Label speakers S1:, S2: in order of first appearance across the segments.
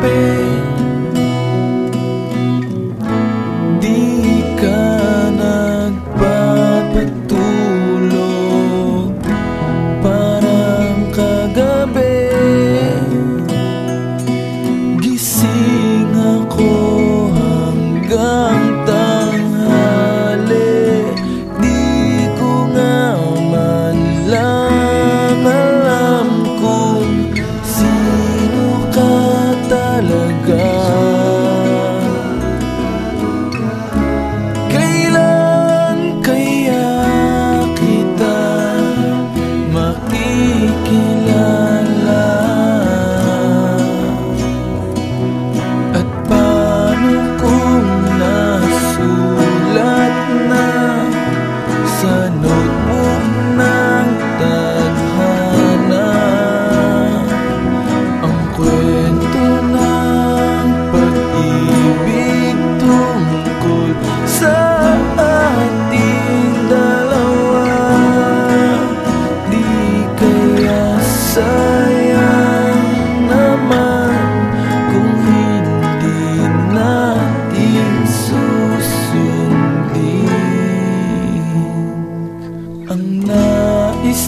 S1: baby. noite.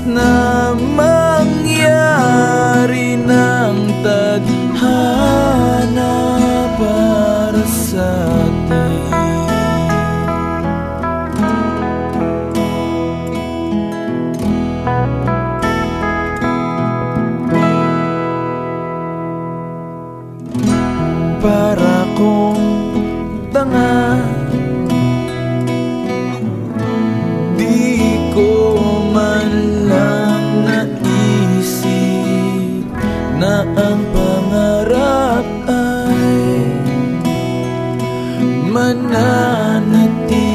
S1: tresna mangyari ng tadhana para sa atin Para kong tanga na ang pangarap ay mananatili.